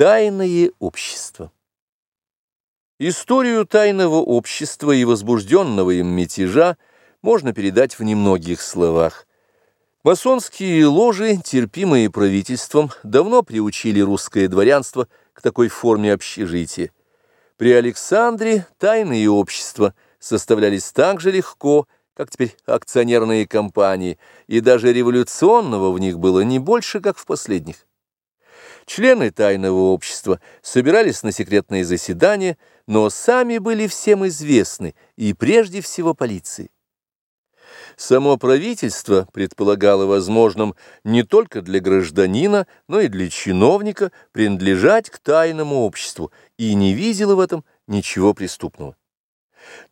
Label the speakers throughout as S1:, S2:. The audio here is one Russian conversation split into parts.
S1: Тайное общество Историю тайного общества и возбужденного им мятежа можно передать в немногих словах. Масонские ложи, терпимые правительством, давно приучили русское дворянство к такой форме общежития. При Александре тайные общества составлялись так же легко, как теперь акционерные компании, и даже революционного в них было не больше, как в последних. Члены тайного общества собирались на секретные заседания, но сами были всем известны, и прежде всего полиции. Само правительство предполагало возможным не только для гражданина, но и для чиновника принадлежать к тайному обществу и не видело в этом ничего преступного.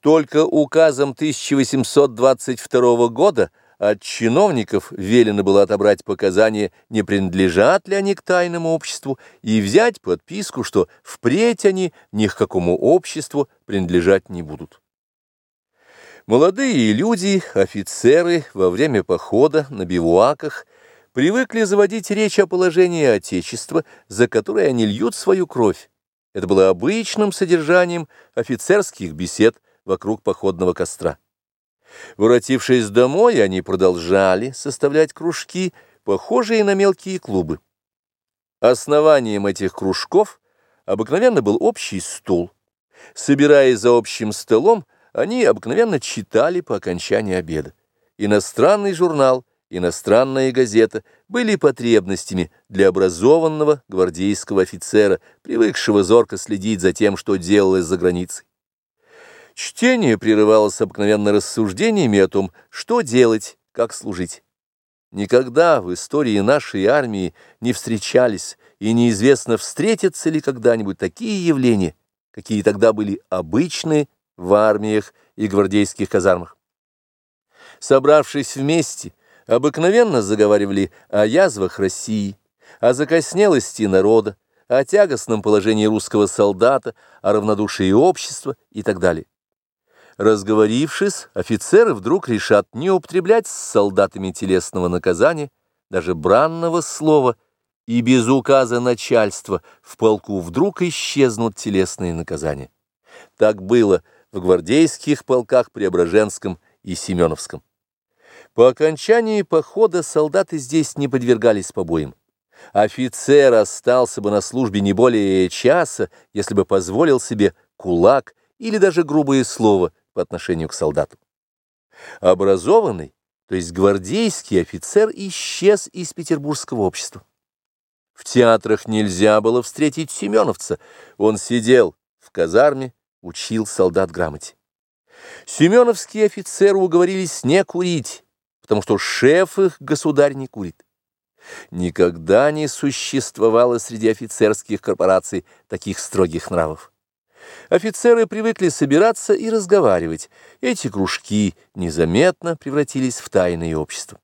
S1: Только указом 1822 года от чиновников велено было отобрать показания, не принадлежат ли они к тайному обществу, и взять подписку, что впредь они ни к какому обществу принадлежать не будут. Молодые люди, офицеры, во время похода на бивуаках привыкли заводить речь о положении Отечества, за которое они льют свою кровь. Это было обычным содержанием офицерских бесед вокруг походного костра. Воротившись домой, они продолжали составлять кружки, похожие на мелкие клубы. Основанием этих кружков обыкновенно был общий стул. Собираясь за общим столом, они обыкновенно читали по окончании обеда. Иностранный журнал, иностранная газета были потребностями для образованного гвардейского офицера, привыкшего зорко следить за тем, что делалось за границей. Чтение прерывалось обыкновенно рассуждениями о том, что делать, как служить. Никогда в истории нашей армии не встречались, и неизвестно, встретятся ли когда-нибудь такие явления, какие тогда были обычные в армиях и гвардейских казармах. Собравшись вместе, обыкновенно заговаривали о язвах России, о закоснелости народа, о тягостном положении русского солдата, о равнодушии общества и так далее. Разговорившись, офицеры вдруг решат не употреблять с солдатами телесного наказания, даже бранного слова, и без указа начальства в полку вдруг исчезнут телесные наказания. Так было в гвардейских полках Преображенском и Семеновском. По окончании похода солдаты здесь не подвергались побоям. Офицер остался бы на службе не более часа, если бы позволил себе кулак или даже грубое слово по отношению к солдату. Образованный, то есть гвардейский офицер исчез из петербургского общества. В театрах нельзя было встретить семеновца. Он сидел в казарме, учил солдат грамоте. Семеновские офицеры уговорились не курить, потому что шеф их государь не курит. Никогда не существовало среди офицерских корпораций таких строгих нравов. Офицеры привыкли собираться и разговаривать. Эти кружки незаметно превратились в тайное общество.